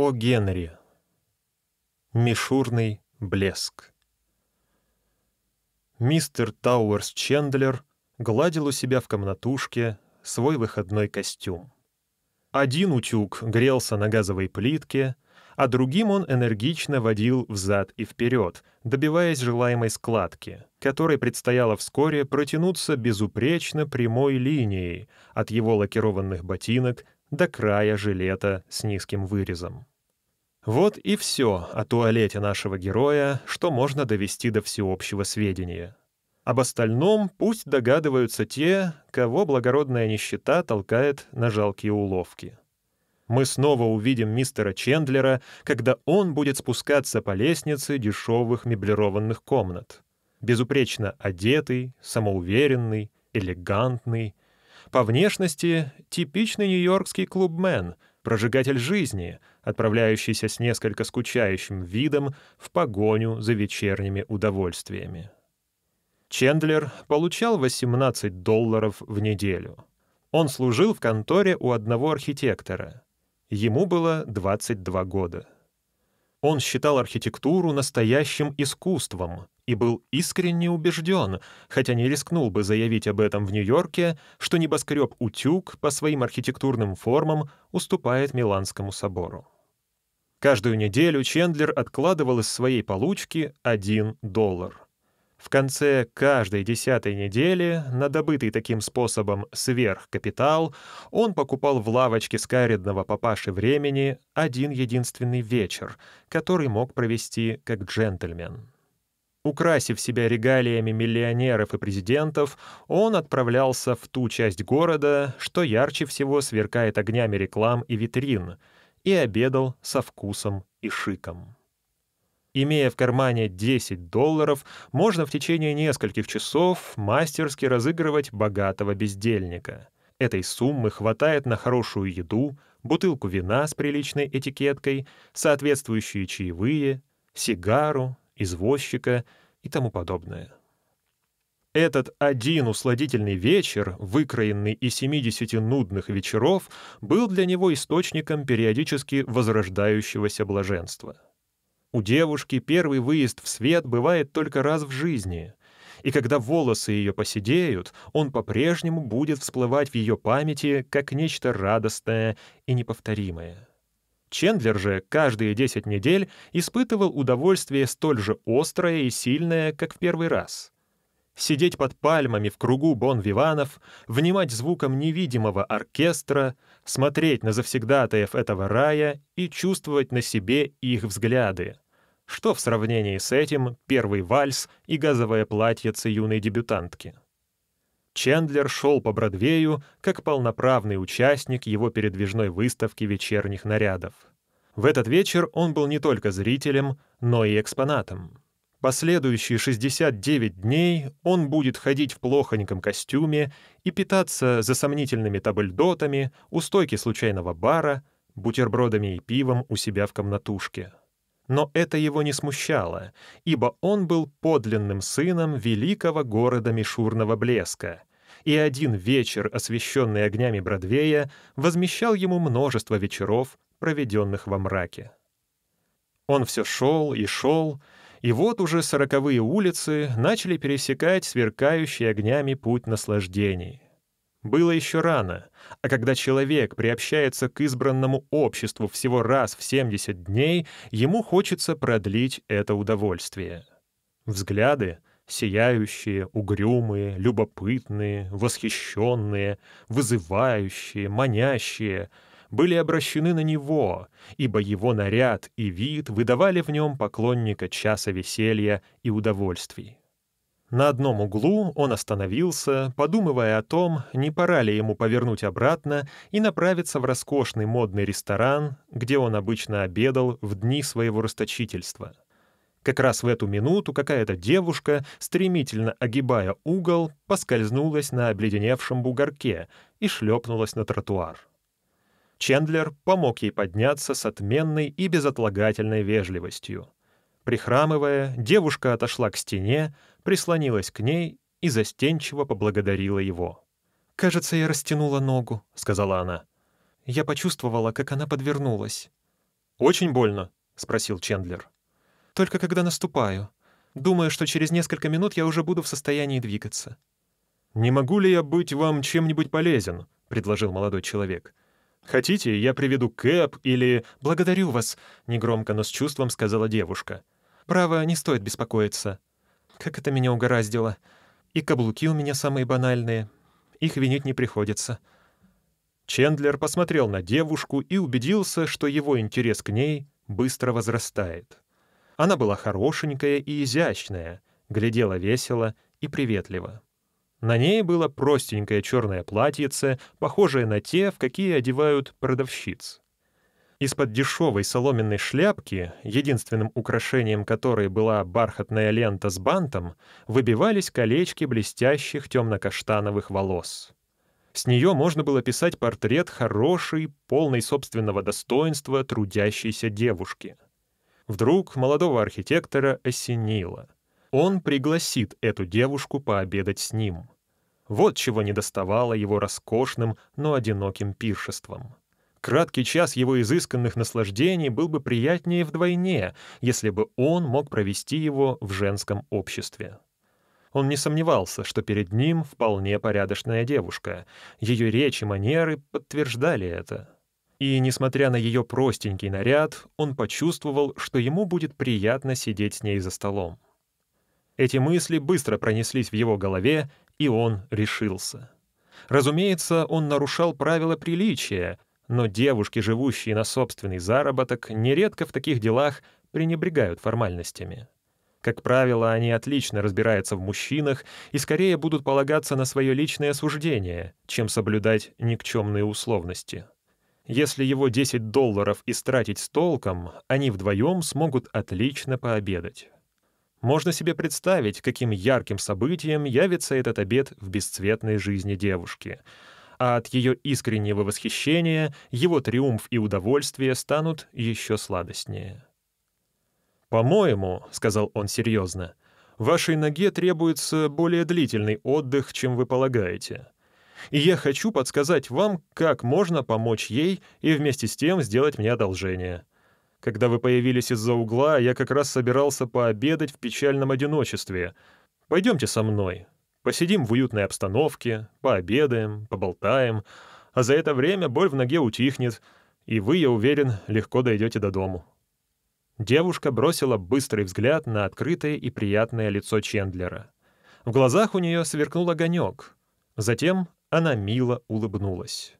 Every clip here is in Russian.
О. Генри. Мишурный блеск. Мистер Тауэрс Чендлер гладил у себя в комнатушке свой выходной костюм. Один утюг грелся на газовой плитке, а другим он энергично водил взад и вперед, добиваясь желаемой складки, которой предстояло вскоре протянуться безупречно прямой линией от его лакированных ботинок до края жилета с низким вырезом. Вот и все о туалете нашего героя, что можно довести до всеобщего сведения. Об остальном пусть догадываются те, кого благородная нищета толкает на жалкие уловки мы снова увидим мистера Чендлера, когда он будет спускаться по лестнице дешевых меблированных комнат. Безупречно одетый, самоуверенный, элегантный. По внешности типичный нью-йоркский клубмен, прожигатель жизни, отправляющийся с несколько скучающим видом в погоню за вечерними удовольствиями. Чендлер получал 18 долларов в неделю. Он служил в конторе у одного архитектора — Ему было 22 года. Он считал архитектуру настоящим искусством и был искренне убежден, хотя не рискнул бы заявить об этом в Нью-Йорке, что небоскреб «Утюг» по своим архитектурным формам уступает Миланскому собору. Каждую неделю Чендлер откладывал из своей получки 1 доллар — в конце каждой десятой недели на добытый таким способом сверхкапитал он покупал в лавочке скаридного папаши времени один единственный вечер, который мог провести как джентльмен. Украсив себя регалиями миллионеров и президентов, он отправлялся в ту часть города, что ярче всего сверкает огнями реклам и витрин, и обедал со вкусом и шиком. Имея в кармане 10 долларов, можно в течение нескольких часов мастерски разыгрывать богатого бездельника. Этой суммы хватает на хорошую еду, бутылку вина с приличной этикеткой, соответствующие чаевые, сигару, извозчика и тому подобное. Этот один усладительный вечер, выкроенный из 70 нудных вечеров, был для него источником периодически возрождающегося блаженства — у девушки первый выезд в свет бывает только раз в жизни, и когда волосы ее поседеют, он по-прежнему будет всплывать в ее памяти как нечто радостное и неповторимое. Чендлер же каждые 10 недель испытывал удовольствие столь же острое и сильное, как в первый раз. Сидеть под пальмами в кругу бон-виванов, внимать звуком невидимого оркестра, смотреть на завсегдатаев этого рая и чувствовать на себе их взгляды. Что в сравнении с этим первый вальс и газовое платьице юной дебютантки? Чендлер шел по Бродвею как полноправный участник его передвижной выставки вечерних нарядов. В этот вечер он был не только зрителем, но и экспонатом. Последующие 69 дней он будет ходить в плохоньком костюме и питаться за сомнительными табльдотами у стойки случайного бара, бутербродами и пивом у себя в комнатушке. Но это его не смущало, ибо он был подлинным сыном великого города Мишурного блеска, и один вечер, освещенный огнями Бродвея, возмещал ему множество вечеров, проведенных во мраке. Он все шел и шел, и вот уже сороковые улицы начали пересекать сверкающий огнями путь наслаждений. Было еще рано, а когда человек приобщается к избранному обществу всего раз в 70 дней, ему хочется продлить это удовольствие. Взгляды — сияющие, угрюмые, любопытные, восхищенные, вызывающие, манящие — были обращены на него, ибо его наряд и вид выдавали в нем поклонника часа веселья и удовольствий. На одном углу он остановился, подумывая о том, не пора ли ему повернуть обратно и направиться в роскошный модный ресторан, где он обычно обедал в дни своего расточительства. Как раз в эту минуту какая-то девушка, стремительно огибая угол, поскользнулась на обледеневшем бугорке и шлепнулась на тротуар. Чендлер помог ей подняться с отменной и безотлагательной вежливостью. Прихрамывая, девушка отошла к стене, прислонилась к ней и застенчиво поблагодарила его. «Кажется, я растянула ногу», — сказала она. Я почувствовала, как она подвернулась. «Очень больно?» — спросил Чендлер. «Только когда наступаю. Думаю, что через несколько минут я уже буду в состоянии двигаться». «Не могу ли я быть вам чем-нибудь полезен?» — предложил молодой человек. «Хотите, я приведу кэп или...» «Благодарю вас», — негромко, но с чувством сказала девушка. «Право, не стоит беспокоиться. Как это меня угораздило. И каблуки у меня самые банальные. Их винить не приходится». Чендлер посмотрел на девушку и убедился, что его интерес к ней быстро возрастает. Она была хорошенькая и изящная, глядела весело и приветливо. На ней было простенькое черное платьице, похожее на те, в какие одевают продавщиц. Из-под дешевой соломенной шляпки, единственным украшением которой была бархатная лента с бантом, выбивались колечки блестящих темно-каштановых волос. С нее можно было писать портрет хорошей, полной собственного достоинства трудящейся девушки. Вдруг молодого архитектора осенило. Он пригласит эту девушку пообедать с ним. Вот чего недоставало его роскошным, но одиноким пиршеством. Краткий час его изысканных наслаждений был бы приятнее вдвойне, если бы он мог провести его в женском обществе. Он не сомневался, что перед ним вполне порядочная девушка. Ее речь и манеры подтверждали это. И, несмотря на ее простенький наряд, он почувствовал, что ему будет приятно сидеть с ней за столом. Эти мысли быстро пронеслись в его голове, и он решился. Разумеется, он нарушал правила приличия, но девушки, живущие на собственный заработок, нередко в таких делах пренебрегают формальностями. Как правило, они отлично разбираются в мужчинах и скорее будут полагаться на свое личное суждение, чем соблюдать никчемные условности. Если его 10 долларов истратить с толком, они вдвоем смогут отлично пообедать. Можно себе представить, каким ярким событием явится этот обед в бесцветной жизни девушки. А от ее искреннего восхищения его триумф и удовольствие станут еще сладостнее. «По-моему», — сказал он серьезно, — «вашей ноге требуется более длительный отдых, чем вы полагаете. И я хочу подсказать вам, как можно помочь ей и вместе с тем сделать мне одолжение. Когда вы появились из-за угла, я как раз собирался пообедать в печальном одиночестве. Пойдемте со мной. Посидим в уютной обстановке, пообедаем, поболтаем, а за это время боль в ноге утихнет, и вы, я уверен, легко дойдете до дому». Девушка бросила быстрый взгляд на открытое и приятное лицо Чендлера. В глазах у нее сверкнул огонек. Затем она мило улыбнулась.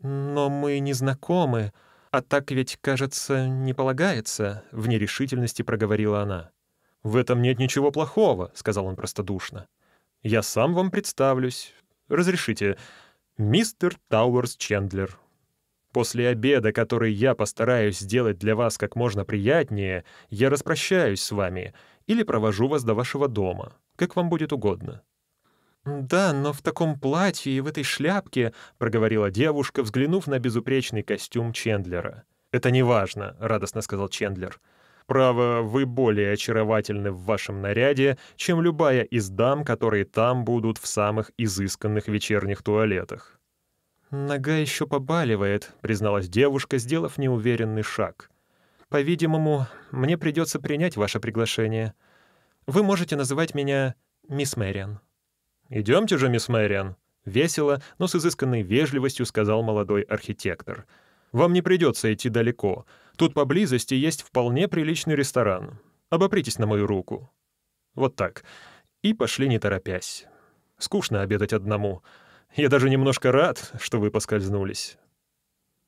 «Но мы не знакомы, а так ведь, кажется, не полагается», — в нерешительности проговорила она. «В этом нет ничего плохого», — сказал он простодушно. «Я сам вам представлюсь. Разрешите. Мистер Тауэрс Чендлер, После обеда, который я постараюсь сделать для вас как можно приятнее, я распрощаюсь с вами или провожу вас до вашего дома, как вам будет угодно». «Да, но в таком платье и в этой шляпке», — проговорила девушка, взглянув на безупречный костюм Чендлера. «Это не важно», — радостно сказал Чендлер. «Право, вы более очаровательны в вашем наряде, чем любая из дам, которые там будут в самых изысканных вечерних туалетах». «Нога еще побаливает», — призналась девушка, сделав неуверенный шаг. «По-видимому, мне придется принять ваше приглашение. Вы можете называть меня мисс Мэриан». «Идемте же, мисс Мэриан», — весело, но с изысканной вежливостью сказал молодой архитектор. «Вам не придется идти далеко. Тут поблизости есть вполне приличный ресторан. Обопритесь на мою руку». Вот так. И пошли не торопясь. Скучно обедать одному — я даже немножко рад, что вы поскользнулись».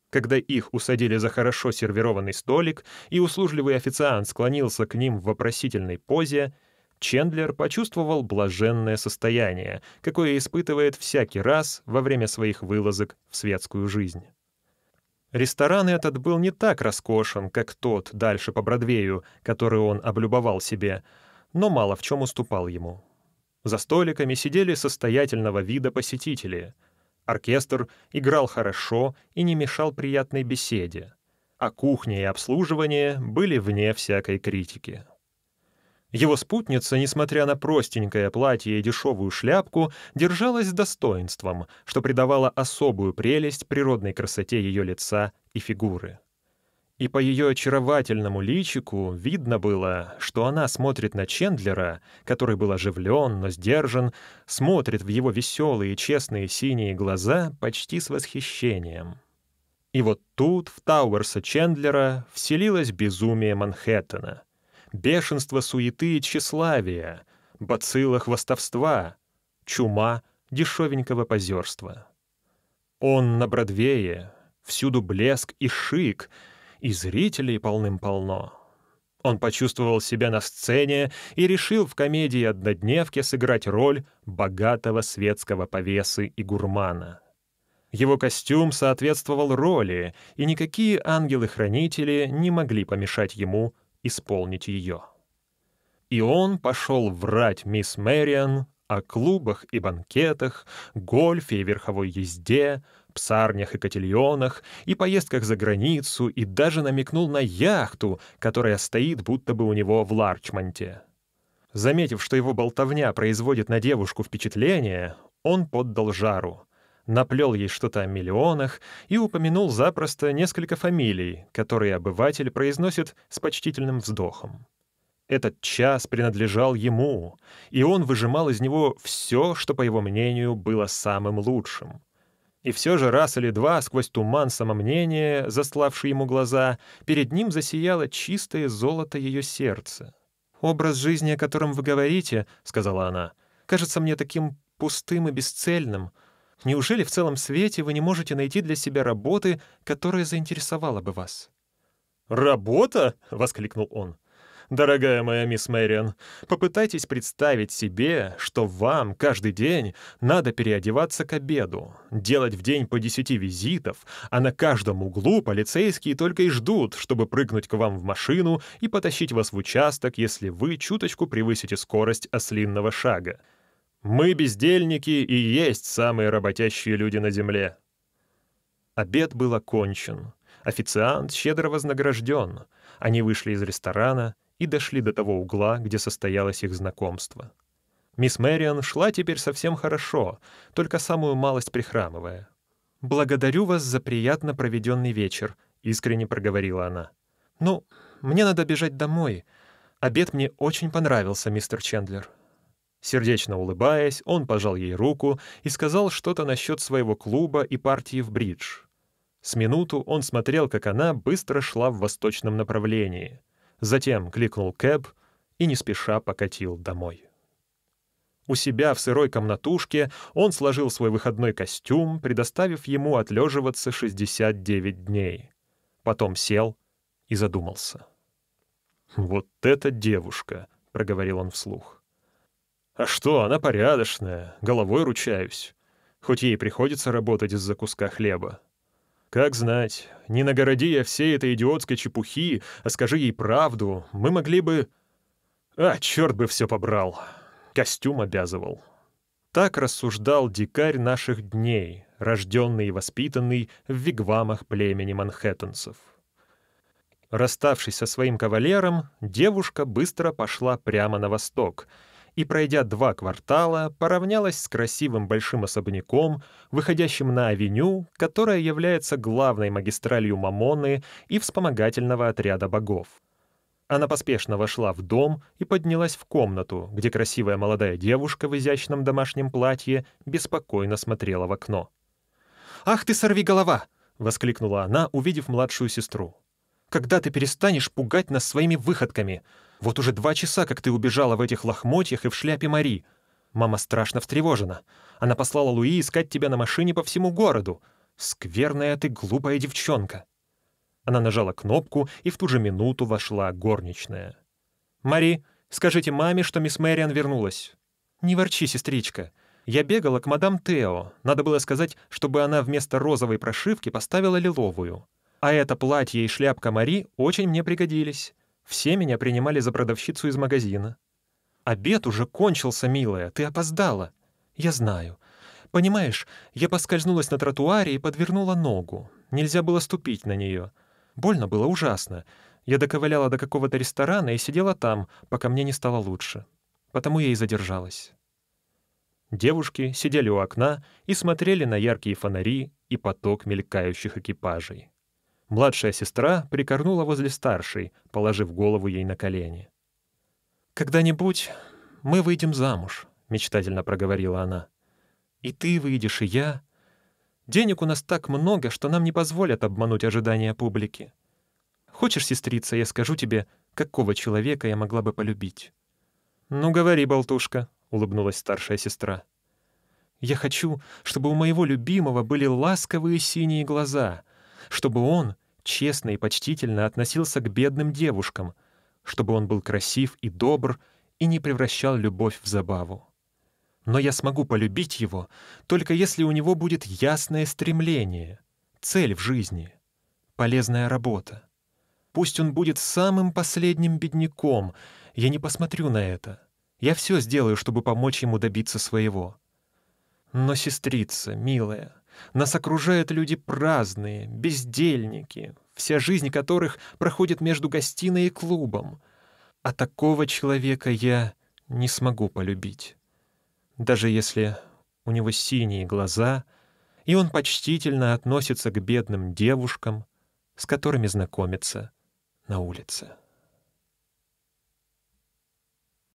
Когда их усадили за хорошо сервированный столик, и услужливый официант склонился к ним в вопросительной позе, Чендлер почувствовал блаженное состояние, какое испытывает всякий раз во время своих вылазок в светскую жизнь. Ресторан этот был не так роскошен, как тот дальше по Бродвею, который он облюбовал себе, но мало в чем уступал ему. За столиками сидели состоятельного вида посетители. Оркестр играл хорошо и не мешал приятной беседе, а кухня и обслуживание были вне всякой критики. Его спутница, несмотря на простенькое платье и дешевую шляпку, держалась достоинством, что придавало особую прелесть природной красоте ее лица и фигуры. и по ее очаровательному личику видно было, что она смотрит на Чендлера, который был оживлен, но сдержан, смотрит в его веселые, честные синие глаза почти с восхищением. И вот тут в Тауэрса Чендлера вселилось безумие Манхэттена, бешенство суеты и тщеславия, бацилла хвостовства, чума дешевенького позерства. Он на Бродвее, всюду блеск и шик — и зрителей полным-полно. Он почувствовал себя на сцене и решил в комедии «Однодневки» сыграть роль богатого светского повесы и гурмана. Его костюм соответствовал роли, и никакие ангелы-хранители не могли помешать ему исполнить ее. И он пошел врать мисс Мэриан о клубах и банкетах, гольфе и верховой езде, псарнях и котельонах, и поездках за границу, и даже намекнул на яхту, которая стоит будто бы у него в Ларчмонте. Заметив, что его болтовня производит на девушку впечатление, он поддал жару, наплел ей что-то о миллионах и упомянул запросто несколько фамилий, которые обыватель произносит с почтительным вздохом. Этот час принадлежал ему, и он выжимал из него все, что, по его мнению, было самым лучшим. И все же раз или два сквозь туман самомнения, заславший ему глаза, перед ним засияло чистое золото ее сердца. «Образ жизни, о котором вы говорите, — сказала она, — кажется мне таким пустым и бесцельным. Неужели в целом свете вы не можете найти для себя работы, которая заинтересовала бы вас?» «Работа?» — воскликнул он. Дорогая моя мисс Мэриан, попытайтесь представить себе, что вам каждый день надо переодеваться к обеду, делать в день по десяти визитов, а на каждом углу полицейские только и ждут, чтобы прыгнуть к вам в машину и потащить вас в участок, если вы чуточку превысите скорость ослинного шага. Мы, бездельники, и есть самые работящие люди на земле. Обед был окончен. Официант щедро вознагражден. Они вышли из ресторана — и дошли до того угла, где состоялось их знакомство. Мисс Мэриан шла теперь совсем хорошо, только самую малость прихрамывая. «Благодарю вас за приятно проведенный вечер», — искренне проговорила она. «Ну, мне надо бежать домой. Обед мне очень понравился, мистер Чендлер». Сердечно улыбаясь, он пожал ей руку и сказал что-то насчет своего клуба и партии в бридж. С минуту он смотрел, как она быстро шла в восточном направлении — затем кликнул кэб и не спеша покатил домой. У себя в сырой комнатушке он сложил свой выходной костюм, предоставив ему отлеживаться 69 дней. Потом сел и задумался. «Вот эта девушка!» — проговорил он вслух. «А что, она порядочная, головой ручаюсь, хоть ей приходится работать из-за куска хлеба. Как знать, не нагороди я всей этой идиотской чепухи, а скажи ей правду, мы могли бы... А, черт бы все побрал. Костюм обязывал. Так рассуждал дикарь наших дней, рожденный и воспитанный в вигвамах племени манхэттенцев. Расставшись со своим кавалером, девушка быстро пошла прямо на восток — и, пройдя два квартала, поравнялась с красивым большим особняком, выходящим на авеню, которая является главной магистралью Мамоны и вспомогательного отряда богов. Она поспешно вошла в дом и поднялась в комнату, где красивая молодая девушка в изящном домашнем платье беспокойно смотрела в окно. «Ах ты, сорви голова!» — воскликнула она, увидев младшую сестру. «Когда ты перестанешь пугать нас своими выходками? Вот уже два часа, как ты убежала в этих лохмотьях и в шляпе Мари. Мама страшно встревожена. Она послала Луи искать тебя на машине по всему городу. Скверная ты глупая девчонка». Она нажала кнопку, и в ту же минуту вошла горничная. «Мари, скажите маме, что мисс Мэриан вернулась». «Не ворчи, сестричка. Я бегала к мадам Тео. Надо было сказать, чтобы она вместо розовой прошивки поставила лиловую. А это платье и шляпка Мари очень мне пригодились. Все меня принимали за продавщицу из магазина. «Обед уже кончился, милая, ты опоздала». «Я знаю. Понимаешь, я поскользнулась на тротуаре и подвернула ногу. Нельзя было ступить на нее. Больно было ужасно. Я доковыляла до какого-то ресторана и сидела там, пока мне не стало лучше. Потому я и задержалась». Девушки сидели у окна и смотрели на яркие фонари и поток мелькающих экипажей. Младшая сестра прикорнула возле старшей, положив голову ей на колени. «Когда-нибудь мы выйдем замуж», — мечтательно проговорила она. «И ты выйдешь, и я. Денег у нас так много, что нам не позволят обмануть ожидания публики. Хочешь, сестрица, я скажу тебе, какого человека я могла бы полюбить?» «Ну, говори, болтушка», — улыбнулась старшая сестра. «Я хочу, чтобы у моего любимого были ласковые синие глаза, чтобы он честно и почтительно относился к бедным девушкам, чтобы он был красив и добр и не превращал любовь в забаву. Но я смогу полюбить его, только если у него будет ясное стремление, цель в жизни, полезная работа. Пусть он будет самым последним бедняком, я не посмотрю на это. Я все сделаю, чтобы помочь ему добиться своего. Но, сестрица, милая, нас окружают люди праздные, бездельники, вся жизнь которых проходит между гостиной и клубом. А такого человека я не смогу полюбить. Даже если у него синие глаза, и он почтительно относится к бедным девушкам, с которыми знакомится на улице.